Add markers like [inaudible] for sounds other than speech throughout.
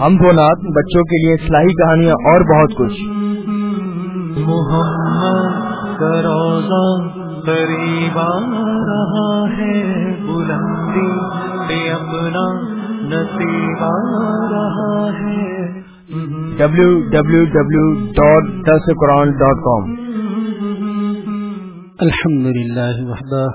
ہم دو نات بچوں کے لیے اصلاحی کہانیاں اور بہت کچھ۔ محمد روزہ قریب رہا ہے بلندی پہ اپنا نصیب آ رہا ہے۔ W W W dot this Quran dot com الحمد لله وحده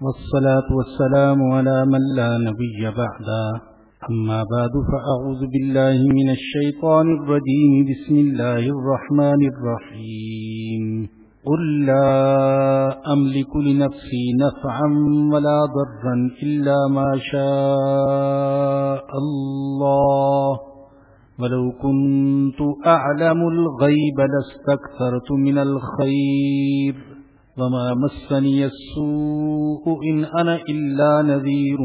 والصلاة والسلام على من لا نبي بعده أما بعد، فأعوذ بالله من الشيطان الرجيم. بسم الله الرحمن الرحيم. قل لا أملك لنفسي نفعا ولا ضرا إلا ما شاء الله. ولو كنت أعلم الغيب لاستكثرت من الخير. وما مسني السوء إن أنا إلا نذير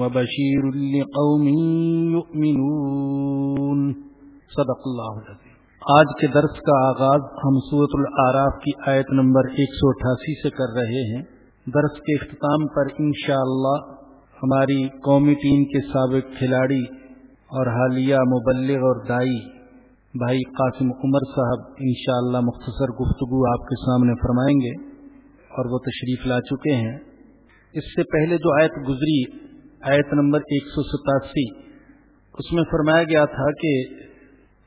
وبشير لقوم يؤمنون. صدق الله العظيم آج کے درس کا آغاز ہم صورت العراف کی آیت نمبر 188 سے کر رہے ہیں. درس کے اختتام پر انشاءاللہ ہماری قومی ٹیم کے سابق کھلاڑی اور حالیہ مبلغ اور دائی بھائی قاسم عمر صاحب انشاءاللہ مختصر گفتگو آپ کے سامنے فرمائیں گے. اور وہ تشریف لا چکے ہیں۔ اس سے پہلے جو آیت گزری، آیت نمبر ایک سو ستاسی، اس میں فرمایا گیا تھا کہ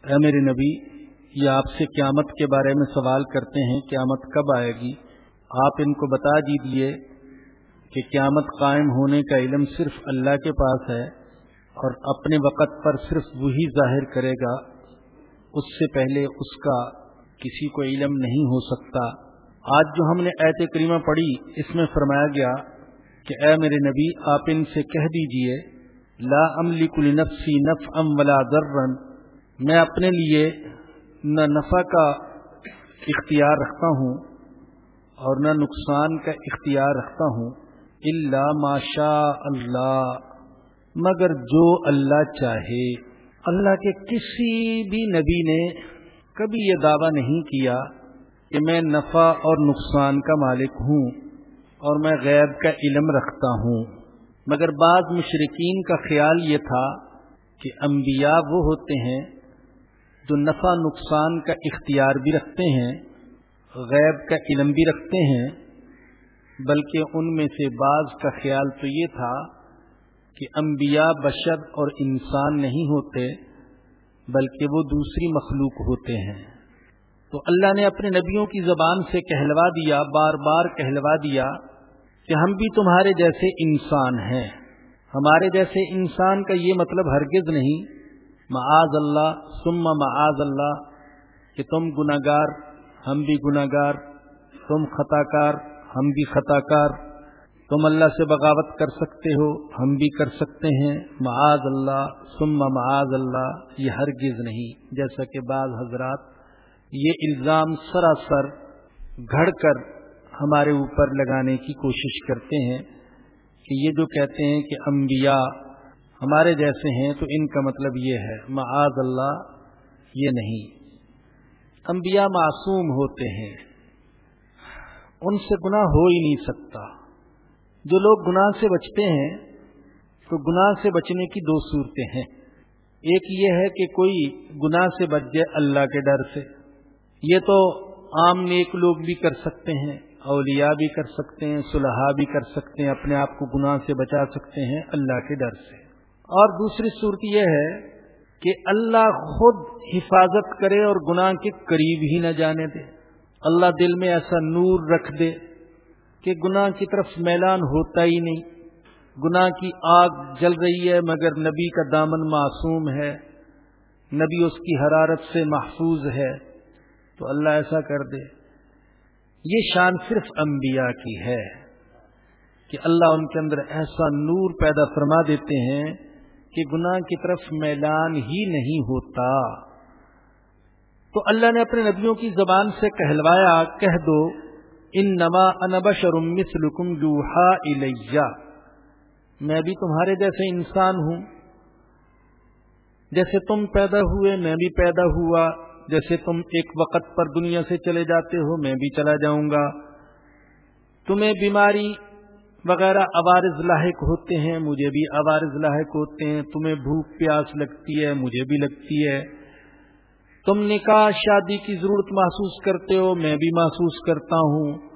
اے میرے نبی، یہ آپ سے قیامت کے بارے میں سوال کرتے ہیں، قیامت کب آئے گی؟ آپ ان کو بتا دیجیے کہ قیامت قائم ہونے کا علم صرف اللہ کے پاس ہے اور اپنے وقت پر صرف وہی ظاہر کرے گا۔ اس سے پہلے اس کا کسی کو علم نہیں ہو سکتا۔ آج جو ہم نے ایت کریمہ پڑھی، اس میں فرمایا گیا کہ اے میرے نبی، آپ ان سے کہہ دیجیے، لا املی کل نفسی نف ام ولا ذرن میں اپنے لیے نہ نفع کا اختیار رکھتا ہوں اور نہ نقصان کا اختیار رکھتا ہوں اللہ ماشا اللہ، مگر جو اللہ چاہے۔ اللہ کے کسی بھی نبی نے کبھی یہ دعویٰ نہیں کیا کہ میں نفع اور نقصان کا مالک ہوں اور میں غیب کا علم رکھتا ہوں۔ مگر بعض مشرقین کا خیال یہ تھا کہ انبیاء وہ ہوتے ہیں جو نفع نقصان کا اختیار بھی رکھتے ہیں، غیب کا علم بھی رکھتے ہیں۔ بلکہ ان میں سے بعض کا خیال تو یہ تھا کہ انبیاء بشر اور انسان نہیں ہوتے، بلکہ وہ دوسری مخلوق ہوتے ہیں۔ تو اللہ نے اپنے نبیوں کی زبان سے کہلوا دیا، بار بار کہلوا دیا کہ ہم بھی تمہارے جیسے انسان ہیں۔ ہمارے جیسے انسان کا یہ مطلب ہرگز نہیں۔ معاذ اللہ سم معاذ اللہ، کہ تم گناگار، ہم بھی گناگار، تم خطا کار ہم بھی خطا کار تم اللہ سے بغاوت کر سکتے ہو، ہم بھی کر سکتے ہیں۔ معاذ اللہ سم معاذ اللہ، یہ ہرگز نہیں۔ جیسا کہ بعض حضرات یہ الزام سراسر گھڑ کر ہمارے اوپر لگانے کی کوشش کرتے ہیں کہ یہ جو کہتے ہیں کہ انبیاء ہمارے جیسے ہیں، تو ان کا مطلب یہ ہے، معاذ اللہ، یہ نہیں۔ انبیاء معصوم ہوتے ہیں، ان سے گناہ ہو ہی نہیں سکتا۔ جو لوگ گناہ سے بچتے ہیں، تو گناہ سے بچنے کی دو صورتیں ہیں۔ ایک یہ ہے کہ کوئی گناہ سے بچ جائے اللہ کے ڈر سے یہ تو عام نیک لوگ بھی کر سکتے ہیں، اولیاء بھی کر سکتے ہیں صلحہ بھی کر سکتے ہیں، اپنے آپ کو گناہ سے بچا سکتے ہیں اللہ کے ڈر سے۔ اور دوسری صورت یہ ہے کہ اللہ خود حفاظت کرے اور گناہ کے قریب ہی نہ جانے دے۔ اللہ دل میں ایسا نور رکھ دے کہ گناہ کی طرف میلان ہوتا ہی نہیں۔ گناہ کی آگ جل رہی ہے مگر نبی کا دامن معصوم ہے، نبی اس کی حرارت سے محفوظ ہے۔ تو اللہ ایسا کر دے۔ یہ شان صرف انبیاء کی ہے کہ اللہ ان کے اندر ایسا نور پیدا فرما دیتے ہیں کہ گناہ کی طرف میلان ہی نہیں ہوتا۔ تو اللہ نے اپنے نبیوں کی زبان سے کہلوایا، کہہ دو ان نما انبشر مثلکم یوحا الیہ۔ میں بھی تمہارے جیسے انسان ہوں۔ جیسے تم پیدا ہوئے، میں بھی پیدا ہوا۔ جیسے تم ایک وقت پر دنیا سے چلے جاتے ہو، میں بھی چلا جاؤں گا۔ تمہیں بیماری وغیرہ عوارض لاحق ہوتے ہیں، مجھے بھی عوارض لاحق ہوتے ہیں۔ تمہیں بھوک، پیاس لگتی ہے، مجھے بھی لگتی ہے۔ تم نکاح، شادی کی ضرورت محسوس کرتے ہو، میں بھی محسوس کرتا ہوں۔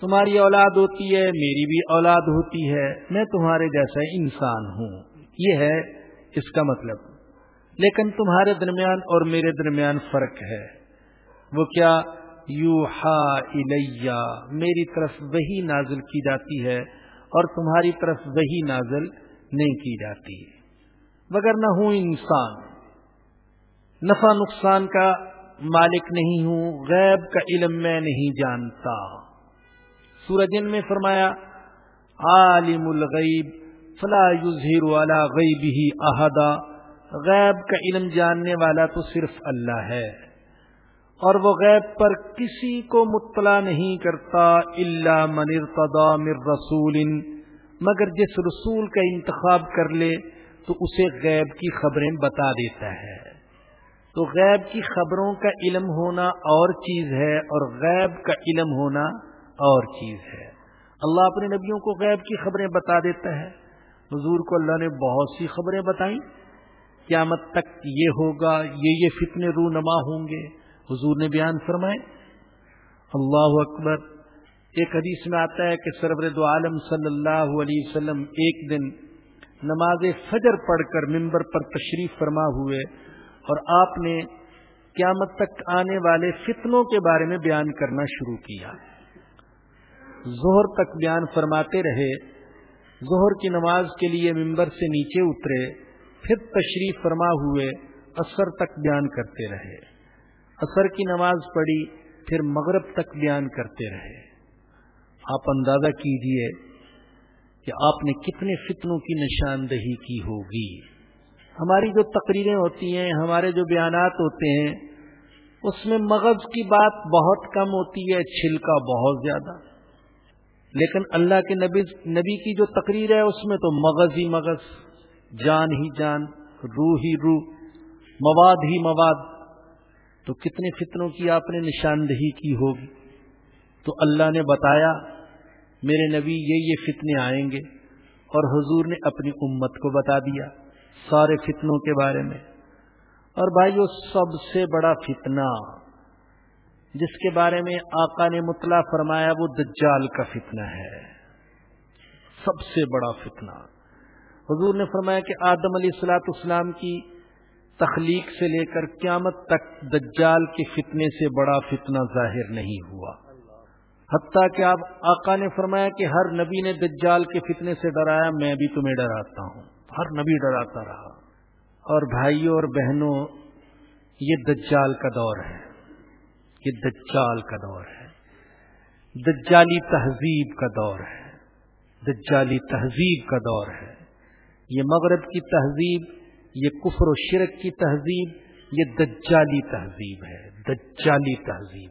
تمہاری اولاد ہوتی ہے، میری بھی اولاد ہوتی ہے۔ میں تمہارے جیسا انسان ہوں۔ یہ ہے اس کا مطلب۔ لیکن تمہارے درمیان اور میرے درمیان فرق ہے۔ وہ کیا یو ہا میری طرف وہی نازل کی جاتی ہے اور تمہاری طرف وہی نازل نہیں کی جاتی۔ مگر نہ ہوں انسان، نفع نقصان کا مالک نہیں ہوں، غیب کا علم میں نہیں جانتا۔ سورجن میں فرمایا، عالم الغیب، فلا یظہر والا غیب ہی احدا۔ غیب کا علم جاننے والا تو صرف اللہ ہے۔ اور وہ غیب پر کسی کو مطلع نہیں کرتا اللہ من ارتضا من رسول، مگر جس رسول کا انتخاب کر لے تو اسے غیب کی خبریں بتا دیتا ہے۔ تو غیب کی خبروں کا علم ہونا اور چیز ہے اور غیب کا علم ہونا اور چیز ہے۔ اللہ اپنے نبیوں کو غیب کی خبریں بتا دیتا ہے۔ حضور کو اللہ نے بہت سی خبریں بتائیں۔ قیامت تک یہ ہوگا، یہ یہ فتنے رونما ہوں گے۔ حضور نے بیان فرمائے، اللہ اکبر، ایک حدیث میں آتا ہے کہ سرور دو عالم صلی اللہ علیہ وسلم ایک دن نماز فجر پڑھ کر ممبر پر تشریف فرما ہوئے اور آپ نے قیامت تک آنے والے فتنوں کے بارے میں بیان کرنا شروع کیا۔ زہر تک بیان فرماتے رہے زہر کی نماز کے لیے ممبر سے نیچے اترے۔ پھر تشریف فرما ہوئے اثر تک بیان کرتے رہے۔ اثر کی نماز پڑھی، پھر مغرب تک بیان کرتے رہے۔ آپ اندازہ کیجیے کہ آپ نے کتنے فتنوں کی نشاندہی کی ہوگی۔ ہماری جو تقریریں ہوتی ہیں، ہمارے جو بیانات ہوتے ہیں، اس میں مغز کی بات بہت کم ہوتی ہے، چھلکا بہت زیادہ۔ لیکن اللہ کے نبی نبی کی جو تقریر ہے، اس میں تو مغز ہی مغز۔ جان ہی جان، روح ہی روح، مواد ہی مواد۔ تو کتنے فتنوں کی آپ نے نشاندہی کی ہوگی؟ تو اللہ نے بتایا، میرے نبی یہ یہ فتنے آئیں گے۔ اور حضور نے اپنی امت کو بتا دیا سارے فتنوں کے بارے میں۔ اور بھائی وہ سب سے بڑا فتنہ جس کے بارے میں آقا نے مطلع فرمایا، وہ دجال کا فتنہ ہے۔ سب سے بڑا فتنہ۔ حضور نے فرمایا کہ آدم علیہ السلاۃ اسلام کی تخلیق سے لے کر قیامت تک دجال کے فتنے سے بڑا فتنہ ظاہر نہیں ہوا۔ حتیٰ کہ آپ آقا نے فرمایا کہ ہر نبی نے دجال کے فتنے سے ڈرایا، میں بھی تمہیں ڈراتا ہوں۔ ہر نبی ڈراتا رہا۔ اور بھائیوں اور بہنوں، یہ دجال کا دور ہے۔ یہ دجال کا دور ہے۔ دجالی تہذیب کا دور ہے۔ دجالی تہذیب کا دور ہے۔ یہ مغرب کی تہذیب، یہ کفر و شرک کی تہذیب، یہ دجالی تہذیب ہے، دجالی تہذیب۔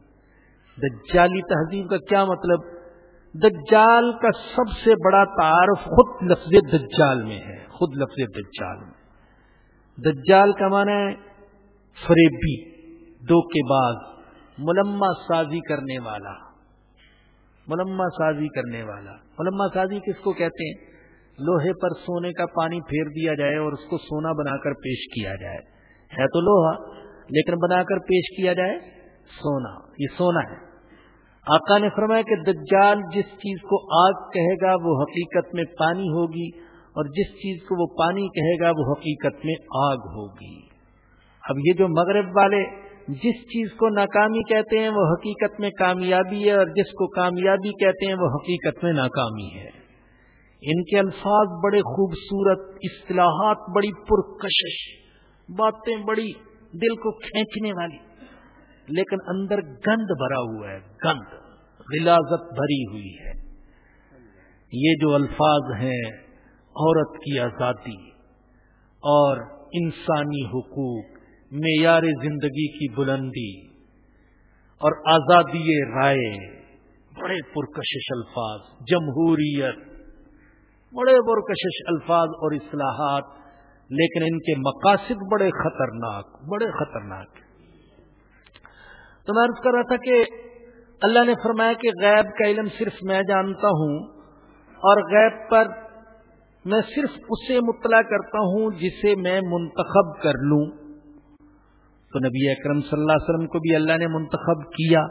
دجالی تہذیب کا کیا مطلب؟ دجال کا سب سے بڑا تعارف خود لفظ دجال میں ہے، خود لفظ دجال میں۔ دجال کا معنی ہے فریبی دو کے بعد ملما سازی کرنے والا۔ ملما سازی کرنے والا۔ ملما سازی کس کو کہتے ہیں؟ لوہے پر سونے کا پانی پھیر دیا جائے اور اس کو سونا بنا کر پیش کیا جائے۔ ہے تو لوہا، لیکن بنا کر پیش کیا جائے سونا۔ یہ سونا ہے۔ آقا نے فرمایا کہ دجال جس چیز کو آگ کہے گا وہ حقیقت میں پانی ہوگی، اور جس چیز کو وہ پانی کہے گا وہ حقیقت میں آگ ہوگی۔ اب یہ جو مغرب والے جس چیز کو ناکامی کہتے ہیں وہ حقیقت میں کامیابی ہے، اور جس کو کامیابی کہتے ہیں وہ حقیقت میں ناکامی ہے۔ ان کے الفاظ بڑے خوبصورت، اصطلاحات بڑی پرکشش، باتیں بڑی دل کو کھینچنے والی، لیکن اندر گند بھرا ہوا ہے، گند، غلازت بھری ہوئی ہے۔ یہ جو الفاظ ہیں، عورت کی آزادی اور انسانی حقوق، معیار زندگی کی بلندی اور آزادی رائے، بڑے پرکشش الفاظ، جمہوریت بڑے پرکشش الفاظ اور اصلاحات لیکن ان کے مقاصد بڑے خطرناک بڑے خطرناک تو میں عرض کر رہا تھا کہ اللہ نے فرمایا کہ غیب کا علم صرف میں جانتا ہوں اور غیب پر میں صرف اسے مطلع کرتا ہوں جسے میں منتخب کر لوں۔ تو نبی اکرم صلی اللہ علیہ وسلم کو بھی اللہ نے منتخب کیا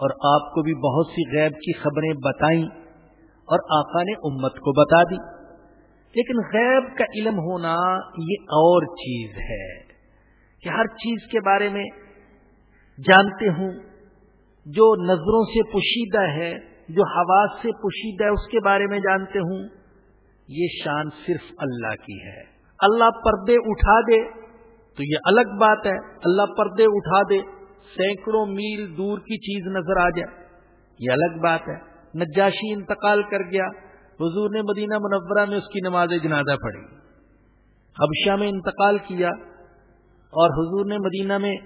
اور آپ کو بھی بہت سی غیب کی خبریں بتائیں۔ اور آقا نے امت کو بتا دی۔ لیکن غیب کا علم ہونا یہ اور چیز ہے کہ ہر چیز کے بارے میں جانتے ہوں۔ جو نظروں سے پوشیدہ ہے، جو حواس سے پوشیدہ ہے، اس کے بارے میں جانتے ہوں۔ یہ شان صرف اللہ کی ہے۔ اللہ پردے اٹھا دے تو یہ الگ بات ہے۔ اللہ پردے اٹھا دے، سینکڑوں میل دور کی چیز نظر آ جائے، یہ الگ بات ہے۔ نجاشی انتقال کر گیا، حضور نے مدینہ منورہ میں اس کی نماز جنازہ پڑھی۔ حبشہ میں انتقال کیا اور حضور نے مدینہ میں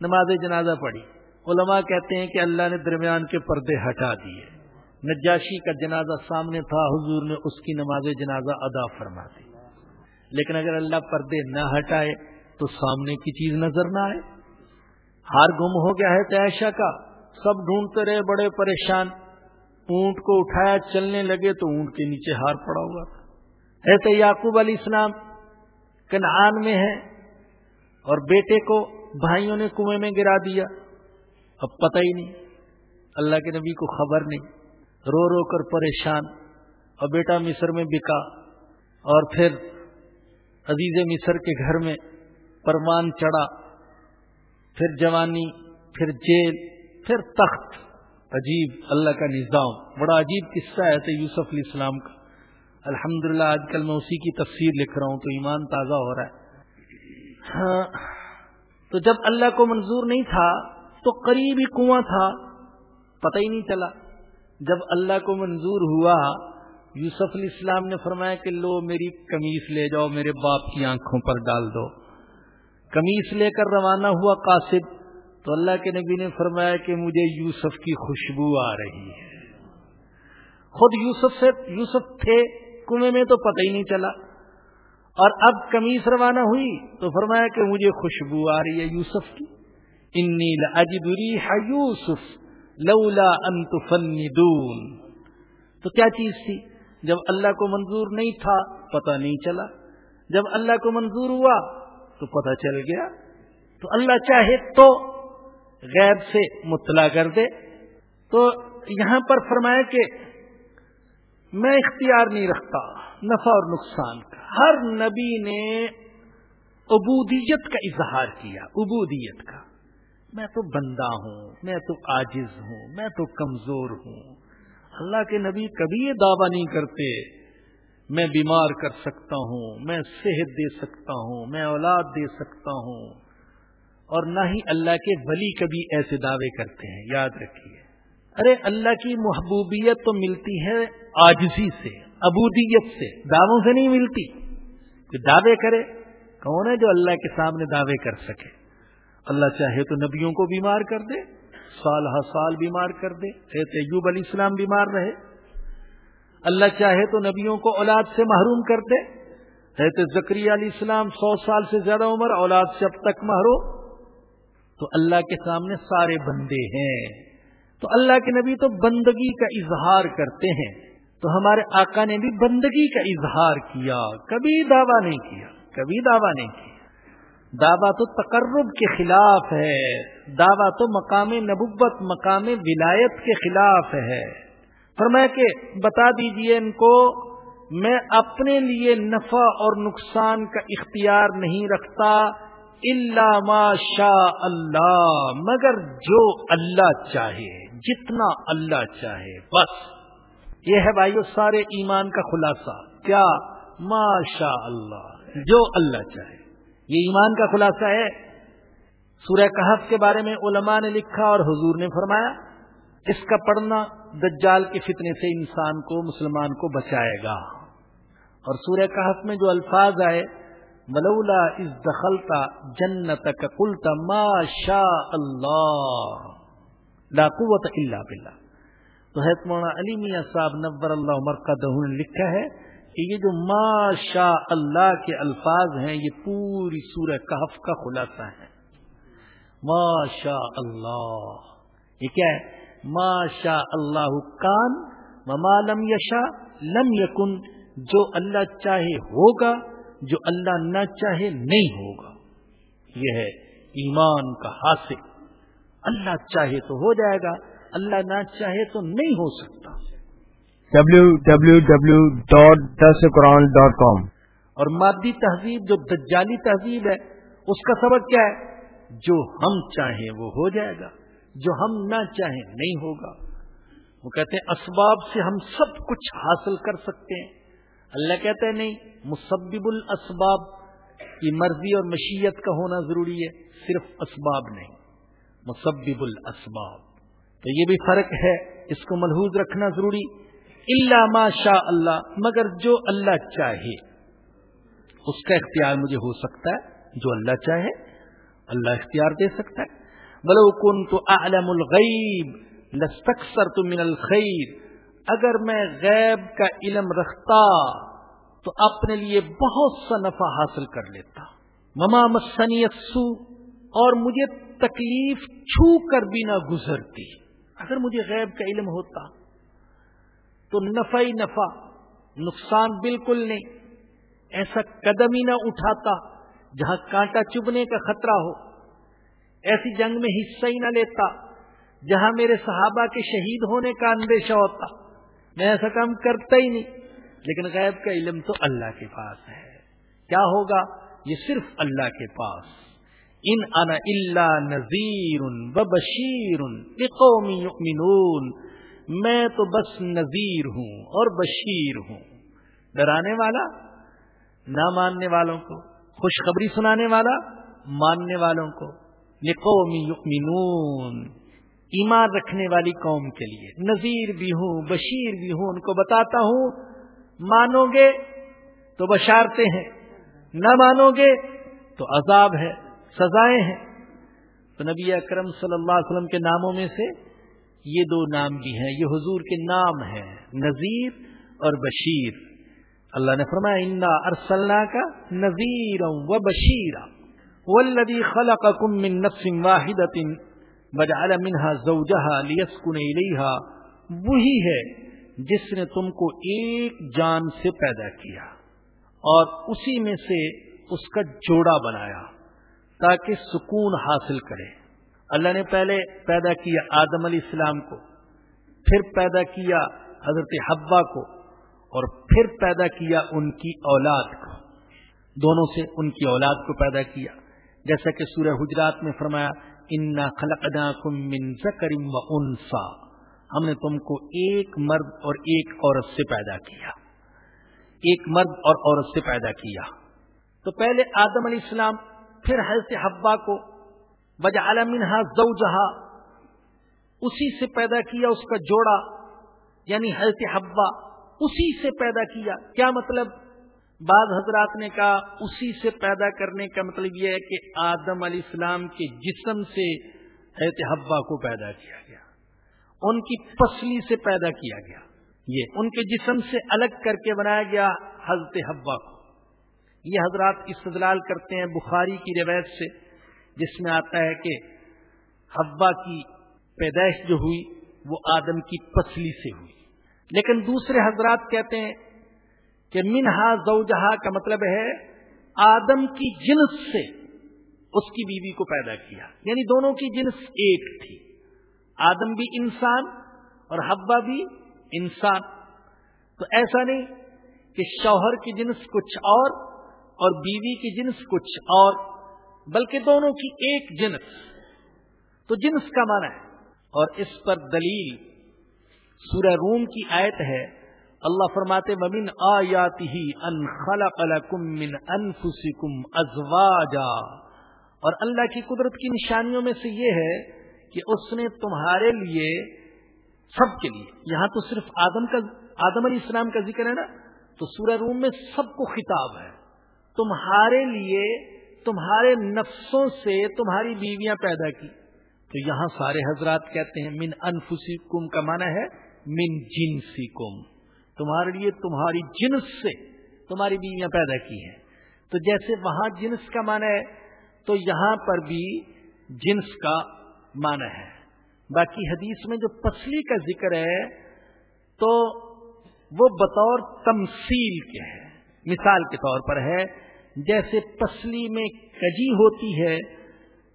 نماز جنازہ پڑھی۔ علماء کہتے ہیں کہ اللہ نے درمیان کے پردے ہٹا دیے۔ نجاشی کا جنازہ سامنے تھا، حضور نے اس کی نماز جنازہ ادا فرما دی۔ لیکن اگر اللہ پردے نہ ہٹائے تو سامنے کی چیز نظر نہ آئے۔ ہار گم ہو گیا ہے تیشا کا۔ سب ڈھونڈتے رہے، بڑے پریشان۔ اونٹ کو اٹھایا، چلنے لگے تو اونٹ کے نیچے ہار پڑا ہوا تھا۔ ایسے یعقوب علیہ السلام کنعان میں ہے اور بیٹے کو بھائیوں نے کنویں میں گرا دیا۔ اب پتہ ہی نہیں، اللہ کے نبی کو خبر نہیں۔ رو رو کر پریشان۔ اور بیٹا مصر میں بکا۔ اور پھر عزیز مصر کے گھر میں پروان چڑھا۔ پھر جوانی، پھر جیل، پھر تخت۔ عجیب، اللہ کا نظام۔ بڑا عجیب قصہ ہے تو یوسف علیہ السلام کا۔ الحمد آج کل میں اسی کی تفسیر لکھ رہا ہوں تو ایمان تازہ ہو رہا ہے۔ ہاں تو جب اللہ کو منظور نہیں تھا تو قریبی کنواں تھا، پتہ ہی نہیں چلا۔ جب اللہ کو منظور ہوا، یوسف علیہ السلام نے فرمایا کہ لو میری کمیز لے جاؤ، میرے باپ کی آنکھوں پر ڈال دو۔ کمیس لے کر روانہ ہوا قاصد۔ تو اللہ کے نبی نے فرمایا کہ مجھے یوسف کی خوشبو آ رہی ہے۔ خود یوسف سے، یوسف تھے، کنویں میں تو پتہ ہی نہیں چلا۔ اور اب کمیس روانہ ہوئی تو فرمایا کہ مجھے خوشبو آ رہی ہے یوسف کی۔ انی لاجبری یوسف لولا انت فندون تو کیا چیز تھی؟ جب اللہ کو منظور نہیں تھا، پتہ نہیں چلا۔ جب اللہ کو منظور ہوا تو پتہ چل گیا۔ تو اللہ چاہے تو غیب سے مطلع کر دے۔ تو یہاں پر فرمایا کہ میں اختیار نہیں رکھتا نفع اور نقصان کا۔ ہر نبی نے عبودیت کا اظہار کیا، عبودیت کا۔ میں تو بندہ ہوں، میں تو عاجز ہوں، میں تو کمزور ہوں۔ اللہ کے نبی کبھی یہ دعویٰ نہیں کرتے، میں بیمار کر سکتا ہوں، میں صحت دے سکتا ہوں، میں اولاد دے سکتا ہوں۔ اور نہ ہی اللہ کے ولی کبھی ایسے دعوے کرتے ہیں، یاد رکھیے۔ ارے، اللہ کی محبوبیت تو ملتی ہے آجزی سے ابودیت سے، دعووں سے نہیں ملتی۔ کہ دعوے کرے، کون ہے جو اللہ کے سامنے دعوے کر سکے؟ اللہ چاہے تو نبیوں کو بیمار کر دے سال ہر سال بیمار کر دے ایوب علیہ السلام بیمار رہے۔ اللہ چاہے تو نبیوں کو اولاد سے محروم کر دے۔ حضرت زکری علیہ السلام سو سال سے زیادہ عمر، اولاد سے اب تک محروم۔ تو اللہ کے سامنے سارے بندے ہیں۔ تو اللہ کے نبی تو بندگی کا اظہار کرتے ہیں۔ تو ہمارے آقا نے بھی بندگی کا اظہار کیا۔ کبھی دعویٰ نہیں کیا، کبھی دعویٰ نہیں کیا۔ دعویٰ تو تقرب کے خلاف ہے۔ دعویٰ تو مقام نبوت، مقام ولایت کے خلاف ہے۔ فرمایا کہ بتا دیجیے ان کو، میں اپنے لیے نفع اور نقصان کا اختیار نہیں رکھتا۔ اللہ ما شاء اللہ مگر جو اللہ چاہے، جتنا اللہ چاہے، بس۔ یہ ہے بھائیو سارے ایمان کا خلاصہ۔ کیا؟ ما شاء اللہ جو اللہ چاہے۔ یہ ایمان کا خلاصہ ہے۔ سورہ کہف کے بارے میں علماء نے لکھا اور حضور نے فرمایا، اس کا پڑھنا دجال کے فتنے سے انسان کو، مسلمان کو بچائے گا۔ اور سورہ کہف میں جو الفاظ آئے ولولا از دخلتا جنت کا کلتا ما شاء اللہ لا قوت الا باللہ تو حضرت مولانا علی میاں صاحب نور اللہ مرکز نے لکھا ہے کہ یہ جو ما شاء اللہ کے الفاظ ہیں، یہ پوری سورہ کہف کا خلاصہ ہے۔ ما شاء اللہ۔ یہ کیا ہے؟ ما شاء اللہ کان، وما لم یشا لم یکن۔ جو اللہ چاہے ہوگا جو اللہ نہ چاہے نہیں ہوگا۔ یہ ہے ایمان کا حاصل۔ اللہ چاہے تو ہو جائے گا اللہ نہ چاہے تو نہیں ہو سکتا۔ W W W dot this Quran dot com اور مادی تہذیب جو دجالی تہذیب ہے اس کا سبق کیا ہے؟ جو ہم چاہیں وہ ہو جائے گا جو ہم نہ چاہیں نہیں ہوگا۔ وہ کہتے ہیں اسباب سے ہم سب کچھ حاصل کر سکتے ہیں۔ اللہ کہتے ہیں نہیں، مسبب الاسباب، کی مرضی اور مشیت کا ہونا ضروری ہے، صرف اسباب نہیں، مسبب الاسباب۔ تو یہ بھی فرق ہے، اس کو ملحوظ رکھنا ضروری۔ اللہ ما شاء اللہ، مگر جو اللہ چاہے۔ اس کا اختیار مجھے ہو سکتا ہے، جو اللہ چاہے، اللہ اختیار دے سکتا ہے۔ بلو کن تو عالم الغیب لستکسر من الخیر۔ اگر میں غیب کا علم رکھتا تو اپنے لیے بہت سا نفع حاصل کر لیتا۔ مما مسنی سو اور مجھے تکلیف چھو کر بھی نہ گزرتی۔ اگر مجھے غیب کا علم ہوتا تو نفع ہی نفع، نقصان بالکل نہیں۔ ایسا قدم ہی نہ اٹھاتا جہاں کانٹا چبنے کا خطرہ ہو۔ ایسی جنگ میں حصہ ہی نہ لیتا جہاں میرے صحابہ کے شہید ہونے کا اندیشہ ہوتا۔ میں ایسا کام کرتا ہی نہیں۔ لیکن غیب کا علم تو اللہ کے پاس ہے۔ کیا ہوگا؟ یہ صرف اللہ کے پاس۔ ان انا اللہ نذیر بشیر قومی یؤمنون۔ میں تو بس نذیر ہوں اور بشیر ہوں۔ ڈرانے والا، نہ ماننے والوں کو۔ خوشخبری سنانے والا، ماننے والوں کو۔ قومی یؤمنون۔ ایمان رکھنے والی قوم کے لیے۔ نذیر بھی ہوں، بشیر بھی ہوں، ان کو بتاتا ہوں، مانو گے تو بشارتے ہیں، نہ مانو گے تو عذاب ہے، سزائیں ہیں۔ تو نبی اکرم صلی اللہ علیہ وسلم کے ناموں میں سے یہ دو نام بھی ہیں، یہ حضور کے نام ہیں، نذیر اور بشیر۔ اللہ نے فرمایا، انا ارسلنا کا نذیر و بشیر والذی خلقکم من نفس واحدۃ وجعل منها زوجها ليسكن الیها وہی ہے جس نے تم کو ایک جان سے پیدا کیا اور اسی میں سے اس کا جوڑا بنایا تاکہ سکون حاصل کرے۔ اللہ نے پہلے پیدا کیا آدم علیہ السلام کو، پھر پیدا کیا حضرت حبا کو، اور پھر پیدا کیا ان کی اولاد کو۔ دونوں سے ان کی اولاد کو پیدا کیا۔ جیسا کہ سورہ حجرات میں فرمایا انا خلقنا کم من کریم و انسا ہم نے تم کو ایک مرد اور ایک عورت سے پیدا کیا۔ ایک مرد اور عورت سے پیدا کیا۔ تو پہلے آدم علیہ السلام، پھر حضرت حبا کو وجہ عالمہ زوجہا اسی سے پیدا کیا اس کا جوڑا یعنی حضرت حبا اسی سے پیدا کیا۔ کیا مطلب؟ بعض حضرات نے کہا، اسی سے پیدا کرنے کا مطلب یہ ہے کہ آدم علیہ السلام کے جسم سے حضرت حبا کو پیدا کیا گیا۔ ان کی پسلی سے پیدا کیا گیا۔ یہ ان کے جسم سے الگ کر کے بنایا گیا حضرت حبا کو۔ یہ حضرات استدلال کرتے ہیں بخاری کی روایت سے، جس میں آتا ہے کہ حبا کی پیدائش جو ہوئی، وہ آدم کی پسلی سے ہوئی۔ لیکن دوسرے حضرات کہتے ہیں کہ منہا زوجہا کا مطلب ہے آدم کی جنس سے اس کی بیوی کو پیدا کیا۔ یعنی دونوں کی جنس ایک تھی۔ آدم بھی انسان اور حبا بھی انسان۔ تو ایسا نہیں کہ شوہر کی جنس کچھ اور اور بیوی کی جنس کچھ اور، بلکہ دونوں کی ایک جنس۔ تو جنس کا معنی ہے۔ اور اس پر دلیل سورہ روم کی آیت ہے۔ اللہ فرماتے ممن آیاتی ہی ان خلق لکم من انفسکم ازواجا اور اللہ کی قدرت کی نشانیوں میں سے یہ ہے کہ اس نے تمہارے لیے سب کے لیے، یہاں تو صرف آدم کا، آدم علیہ السلام کا ذکر ہے نا، تو سورہ روم میں سب کو خطاب ہے۔ تمہارے لیے، تمہارے نفسوں سے تمہاری بیویاں پیدا کی۔ تو یہاں سارے حضرات کہتے ہیں، من انفسی کم کا مانا ہے، من جنسی کم تمہارے لیے تمہاری جنس سے تمہاری بیویاں پیدا کی ہیں۔ تو جیسے وہاں جنس کا مانا ہے، تو یہاں پر بھی جنس کا مانا ہے۔ باقی حدیث میں جو پسلی کا ذکر ہے، تو وہ بطور تمثیل کے ہے مثال کے طور پر ہے، جیسے پسلی میں کجی ہوتی ہے،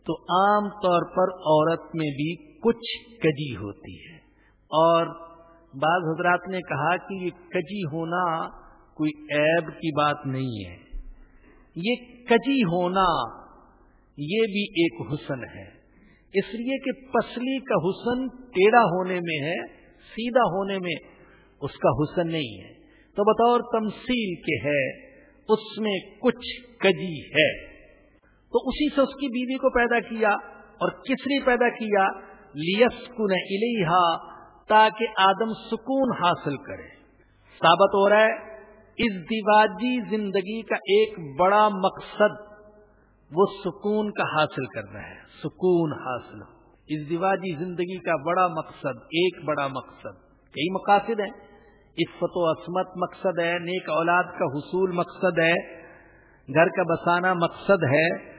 تو عام طور پر عورت میں بھی کچھ کجی ہوتی ہے۔ اور بعض حضرات نے کہا کہ یہ کجی ہونا کوئی عیب کی بات نہیں ہے۔ یہ کجی ہونا یہ بھی ایک حسن ہے۔ اس لیے کہ پسلی کا حسن ٹیڑھا ہونے میں ہے، سیدھا ہونے میں اس کا حسن نہیں ہے۔ تو بطور تمثیل کے ہے، اس میں کچھ کجی ہے۔ تو اسی سے اس کی بیوی کو پیدا کیا اور کس لیے پیدا کیا؟ لیسکن تاکہ آدم سکون حاصل کرے۔ ثابت ہو رہا ہے، اس دیواجی زندگی کا ایک بڑا مقصد وہ سکون کا حاصل کرنا ہے۔ سکون حاصل۔ اس دیواجی زندگی کا بڑا مقصد، ایک بڑا مقصد۔ کئی مقاصد ہیں عفت و عصمت مقصد ہے، نیک اولاد کا حصول مقصد ہے، گھر کا بسانا مقصد ہے،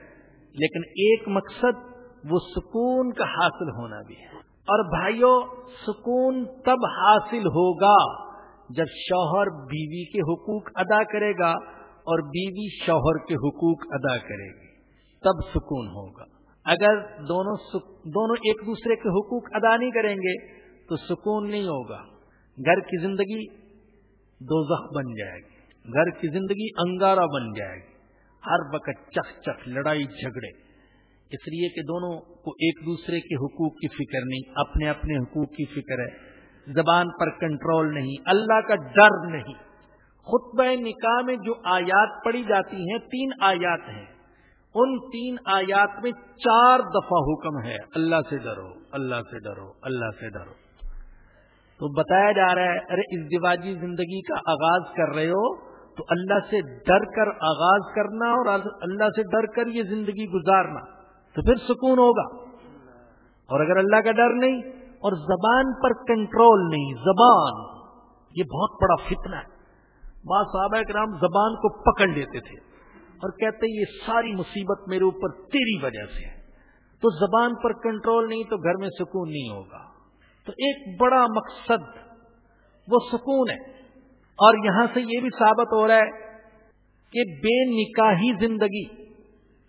لیکن ایک مقصد وہ سکون کا حاصل ہونا بھی ہے۔ اور بھائیوں سکون تب حاصل ہوگا جب شوہر بیوی کے حقوق ادا کرے گا اور بیوی شوہر کے حقوق ادا کرے گی۔ تب سکون ہوگا۔ اگر دونوں سک... دونوں ایک دوسرے کے حقوق ادا نہیں کریں گے تو سکون نہیں ہوگا۔ گھر کی زندگی دو بن جائے گی۔ گھر کی زندگی انگارہ بن جائے گی۔ ہر وقت چخ چخ لڑائی جھگڑے۔ اس لیے کہ دونوں کو ایک دوسرے کے حقوق کی فکر نہیں، اپنے اپنے حقوق کی فکر ہے۔ زبان پر کنٹرول نہیں، اللہ کا ڈر نہیں۔ خطبہ نکاح میں جو آیات پڑی جاتی ہیں، تین آیات ہیں۔ ان تین آیات میں چار دفعہ حکم ہے، اللہ سے ڈرو، اللہ سے ڈرو، اللہ سے ڈرو۔ تو بتایا جا رہا ہے، ارے اس دیواجی زندگی کا آغاز کر رہے ہو، تو اللہ سے ڈر کر آغاز کرنا اور اللہ سے ڈر کر یہ زندگی گزارنا۔ تو پھر سکون ہوگا۔ اور اگر اللہ کا ڈر نہیں اور زبان پر کنٹرول نہیں، زبان، یہ بہت بڑا فتنہ ہے۔ بعض صحابہ کرام زبان کو پکڑ لیتے تھے اور کہتے یہ ساری مصیبت میرے اوپر تیری وجہ سے ہے۔ تو زبان پر کنٹرول نہیں تو گھر میں سکون نہیں ہوگا۔ تو ایک بڑا مقصد وہ سکون ہے۔ اور یہاں سے یہ بھی ثابت ہو رہا ہے کہ بے نکاحی زندگی،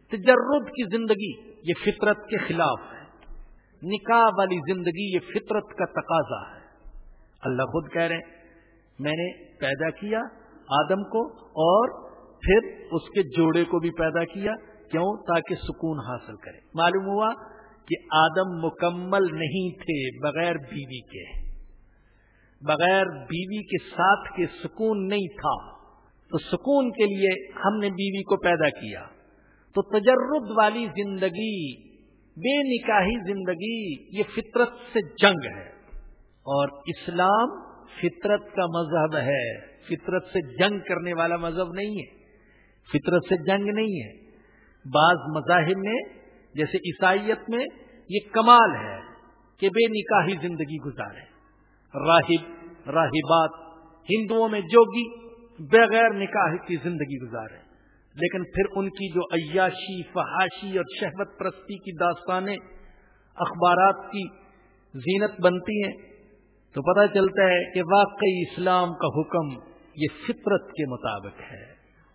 تجرد کی زندگی یہ فطرت کے خلاف ہے۔ نکاح والی زندگی یہ فطرت کا تقاضا ہے۔ اللہ خود کہہ رہے ہیں، میں نے پیدا کیا آدم کو اور پھر اس کے جوڑے کو بھی پیدا کیا، کیوں؟ تاکہ سکون حاصل کرے۔ معلوم ہوا کہ آدم مکمل نہیں تھے بغیر بیوی کے۔ بغیر بیوی کے ساتھ کے سکون نہیں تھا۔ تو سکون کے لیے ہم نے بیوی کو پیدا کیا۔ تو تجرد والی زندگی، بے نکاحی زندگی، یہ فطرت سے جنگ ہے۔ اور اسلام فطرت کا مذہب ہے۔ فطرت سے جنگ کرنے والا مذہب نہیں ہے۔ فطرت سے جنگ نہیں ہے۔ بعض مذاہب میں، جیسے عیسائیت میں، یہ کمال ہے کہ بے نکاحی زندگی گزارے۔ راہب، راہبات، ہندوؤں میں جوگی، بغیر نکاح کی زندگی گزارے۔ لیکن پھر ان کی جو عیاشی، فحاشی اور شہوت پرستی کی داستانیں، اخبارات کی زینت بنتی ہیں، تو پتہ چلتا ہے کہ واقعی اسلام کا حکم یہ فطرت کے مطابق ہے۔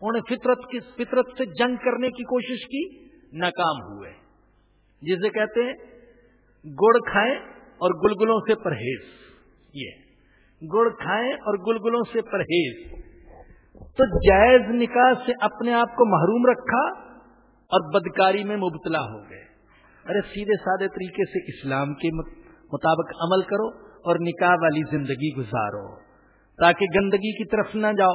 انہوں نے فطرت کی فطرت سے جنگ کرنے کی کوشش کی، ناکام ہوئے۔ جسے کہتے ہیں، گڑ کھائیں اور گلگلوں سے پرہیز۔ یہ، گڑ کھائیں اور گلگلوں سے پرہیز۔ تو جائز نکاح سے اپنے آپ کو محروم رکھا اور بدکاری میں مبتلا ہو گئے۔ ارے سیدھے سادے طریقے سے اسلام کے مطابق عمل کرو اور نکاح والی زندگی گزارو تاکہ گندگی کی طرف نہ جاؤ۔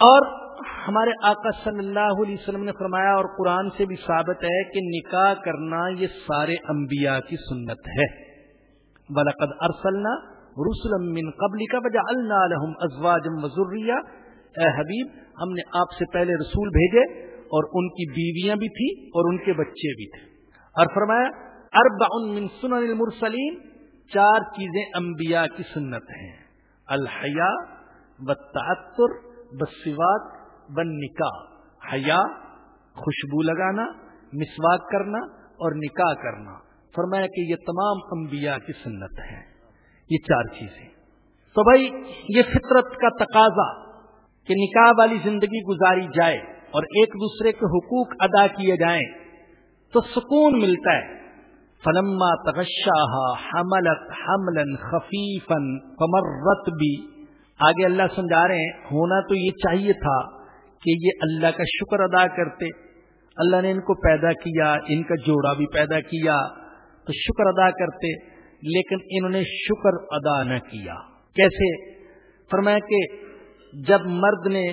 اور ہمارے آقا صلی اللہ علیہ وسلم نے فرمایا اور قرآن سے بھی ثابت ہے کہ نکاح کرنا یہ سارے انبیاء کی سنت ہے۔ بلقد ارسلنا رسول من قبل کا وجہ اللہ ازواجم وزریہ اے حبیب، ہم نے آپ سے پہلے رسول بھیجے اور ان کی بیویاں بھی تھی اور ان کے بچے بھی تھے۔ اور فرمایا ارب من سنن المرسلین، چار چیزیں انبیاء کی سنت ہیں۔ الحیا و تعطر بسوات بن نکاح حیا خوشبو لگانا، مسواک کرنا اور نکاح کرنا۔ فرمایا کہ یہ تمام انبیاء کی سنت ہے یہ چار چیزیں۔ تو بھائی، یہ فطرت کا تقاضا کہ نکاح والی زندگی گزاری جائے اور ایک دوسرے کے حقوق ادا کیے جائیں تو سکون ملتا ہے۔ فلما تغشا حملت حملن خفیفن کمرت بھی آگے اللہ سمجھا رہے ہیں، ہونا تو یہ چاہیے تھا کہ یہ اللہ کا شکر ادا کرتے۔ اللہ نے ان کو پیدا کیا، ان کا جوڑا بھی پیدا کیا، تو شکر ادا کرتے، لیکن انہوں نے شکر ادا نہ کیا۔ کیسے؟ فرمایا کہ جب مرد نے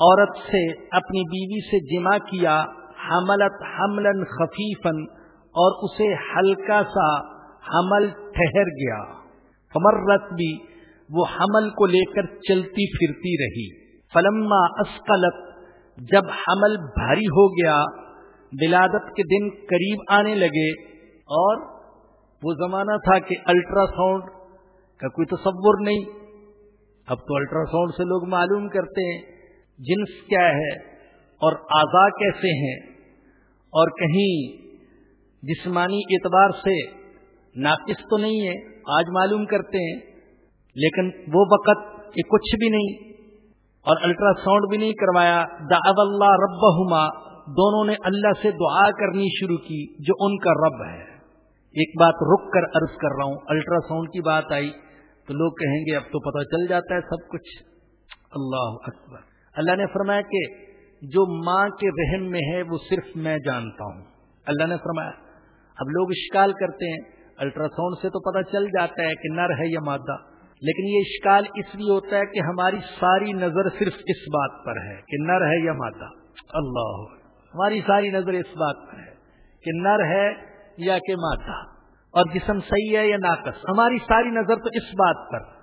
عورت سے اپنی بیوی سے جمع کیا، حملت حملن خفیفن اور اسے ہلکا سا حمل ٹھہر گیا۔ کمرت بھی وہ حمل کو لے کر چلتی پھرتی رہی۔ فلما اسقلت، جب حمل بھاری ہو گیا، ولادت کے دن قریب آنے لگے اور وہ زمانہ تھا کہ الٹرا ساؤنڈ کا کوئی تصور نہیں۔ اب تو الٹرا ساؤنڈ سے لوگ معلوم کرتے ہیں جنس کیا ہے اور اعضا کیسے ہیں اور کہیں جسمانی اعتبار سے ناقص تو نہیں ہے، آج معلوم کرتے ہیں، لیکن وہ وقت کہ کچھ بھی نہیں اور الٹرا ساؤنڈ بھی نہیں کروایا دا اللہ رب دونوں نے اللہ سے دعا کرنی شروع کی جو ان کا رب ہے۔ ایک بات رک کر عرض کر رہا ہوں الٹرا ساؤنڈ کی بات آئی۔ تو لوگ کہیں گے اب تو پتہ چل جاتا ہے سب کچھ۔ اللہ اکبر۔ اللہ نے فرمایا کہ جو ماں کے رحم میں ہے وہ صرف میں جانتا ہوں۔ اللہ نے فرمایا۔ اب لوگ اشکال کرتے ہیں۔ الٹرا ساؤنڈ سے تو پتہ چل جاتا ہے کہ نر ہے یا مادہ۔ لیکن یہ اشکال اس لیے ہوتا ہے کہ ہماری ساری نظر صرف اس بات پر ہے کہ نر ہے یا مادہ۔ اللہ ہماری ساری نظر اس بات پر ہے کہ نر ہے یا کہ مادہ۔ اور جسم صحیح ہے یا ناقص؟ ہماری ساری نظر تو اس بات پر۔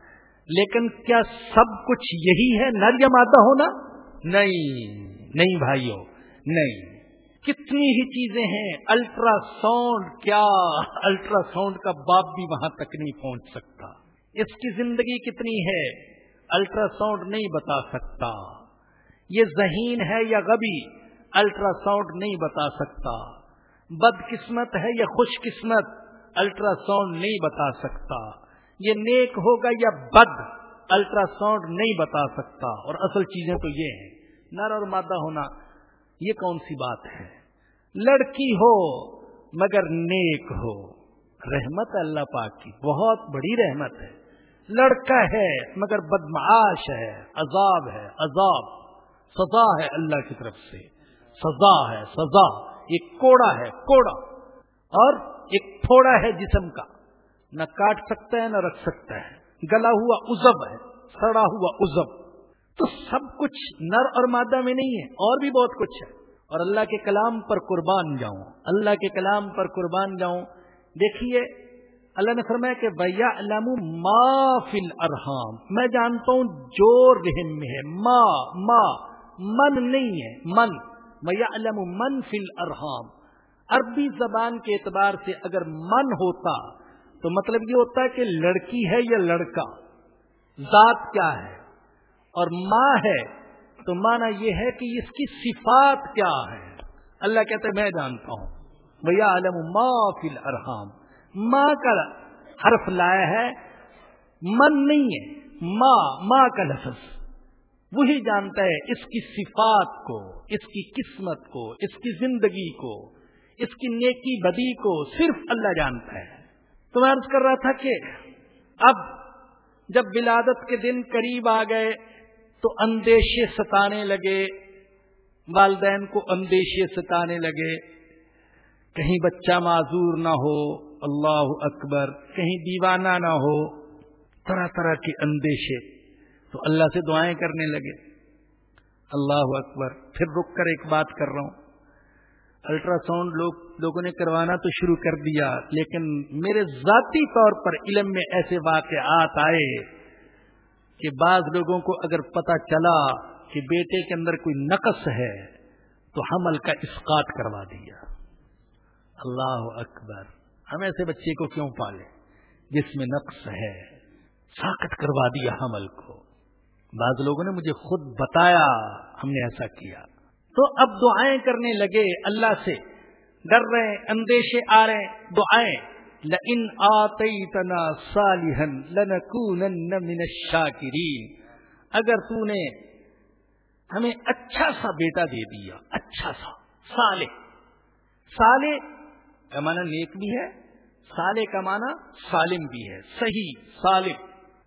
لیکن کیا سب کچھ یہی ہے؟ نر یا مادہ ہونا؟ نہیں نہیں بھائیوں نہیں۔ کتنی ہی چیزیں ہیں الٹرا ساؤنڈ کیا الٹرا ساؤنڈ کا باپ بھی وہاں تک نہیں پہنچ سکتا۔ اس کی زندگی کتنی ہے؟ الٹرا ساؤنڈ نہیں بتا سکتا۔ یہ ذہین ہے یا غبی؟ الٹرا ساؤنڈ نہیں بتا سکتا۔ بد قسمت ہے یا خوش قسمت الٹرا ساؤنڈ نہیں بتا سکتا۔ یہ نیک ہوگا یا بد الٹرا ساؤنڈ نہیں بتا سکتا۔ اور اصل چیزیں تو یہ ہیں۔ نر اور مادہ ہونا، یہ کون سی بات ہے؟ لڑکی ہو مگر نیک ہو۔ رحمت اللہ پاک کی، بہت بڑی رحمت ہے۔ لڑکا ہے مگر بدمعاش ہے، عذاب ہے، عذاب۔ سزا ہے اللہ کی طرف سے۔ سزا ہے، سزا۔ ایک کوڑا ہے، کوڑا۔ اور ایک تھوڑا ہے جسم کا۔ نہ کاٹ سکتا ہے، نہ رکھ سکتا ہے۔ گلا ہوا ازب ہے، سڑا ہوا ازب تو سب کچھ نر اور مادہ میں نہیں ہے، اور بھی بہت کچھ ہے۔ اور اللہ کے کلام پر قربان جاؤں، اللہ کے کلام پر قربان جاؤں۔ دیکھیے، اللہ نے فرمایا کہ بھیا علام ما فل ارحام میں جانتا ہوں جو رحم میں ہے۔ ما ما، من نہیں ہے، من۔ بھیا علم من فل ارحام عربی زبان کے اعتبار سے اگر من ہوتا تو مطلب یہ ہوتا ہے کہ لڑکی ہے یا لڑکا، ذات کیا ہے اور ماں ہے تو مانا یہ ہے کہ اس کی صفات کیا ہے۔ اللہ کہتے میں جانتا ہوں۔ بھیا علم ما فل ارحام ماں کا حرف لایا ہے، من نہیں ہے، ماں ماں کا لفظ۔ وہی جانتا ہے اس کی صفات کو، اس کی قسمت کو، اس کی زندگی کو۔ اس کی نیکی بدی کو صرف اللہ جانتا ہے۔ تو میں عرض کر رہا تھا کہ اب جب ولادت کے دن قریب آ گئے تو اندیشے ستانے لگے۔ والدین کو اندیشے ستانے لگے۔ کہیں بچہ معذور نہ ہو، اللہ اکبر، کہیں دیوانہ نہ ہو۔ طرح طرح کے اندیشے۔ تو اللہ سے دعائیں کرنے لگے۔ اللہ اکبر، پھر رک کر ایک بات کر رہا ہوں۔ الٹرا ساؤنڈ لوگ لوگوں نے کروانا تو شروع کر دیا، لیکن میرے ذاتی طور پر علم میں ایسے واقعات آئے کہ بعض لوگوں کو اگر پتہ چلا کہ بیٹے کے اندر کوئی نقص ہے، تو حمل کا اسقاط کروا دیا۔ اللہ اکبر۔ ہم ایسے بچے کو کیوں پالے؟ جس میں نقص ہے۔ ساکت کروا دیا حمل کو۔ بعض لوگوں نے مجھے خود بتایا، ہم نے ایسا کیا۔ تو اب دعائیں کرنے لگے اللہ سے۔ ڈر رہے، اندیشے آ رہے، دعائیں۔ لن آتی تنا سالحن لنکونن من الشاکرین۔ اگر تو نے ہمیں اچھا سا بیٹا دے دیا اچھا سا سالے سالے کا معنی نیک بھی ہے سالے کا معنی سالم بھی ہے۔ صحیح سالم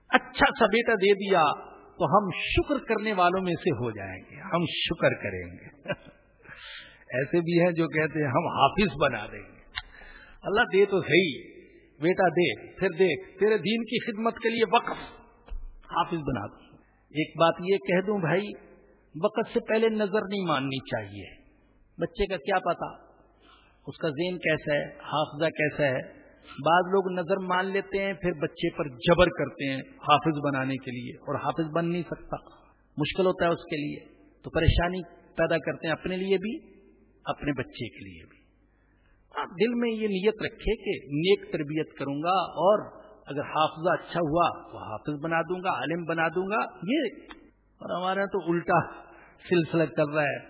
اچھا سا بیٹا دے دیا۔ تو ہم شکر کرنے والوں میں سے ہو جائیں گے۔ ہم شکر کریں گے۔ [laughs] ایسے بھی ہیں جو کہتے ہیں ہم حافظ بنا دیں گے۔ اللہ دے تو صحیح۔ بیٹا دے، پھر دیکھ تیرے دین کی خدمت کے لیے وقف۔ حافظ بنا دوں ایک بات یہ کہہ دوں بھائی، وقت سے پہلے نظر نہیں ماننی چاہیے۔ بچے کا کیا پتا اس کا ذہن کیسا ہے؟ حافظہ کیسا ہے؟ بعض لوگ نظر مان لیتے ہیں، پھر بچے پر جبر کرتے ہیں حافظ بنانے کے لیے، اور حافظ بن نہیں سکتا۔ مشکل ہوتا ہے اس کے لیے۔ تو پریشانی پیدا کرتے ہیں اپنے لیے بھی، اپنے بچے کے لیے بھی۔ آپ دل میں یہ نیت رکھے کہ نیک تربیت کروں گا، اور اگر حافظہ اچھا ہوا تو حافظ بنا دوں گا، عالم بنا دوں گا۔ یہ اور ہمارے تو الٹا سلسلہ چل رہا ہے۔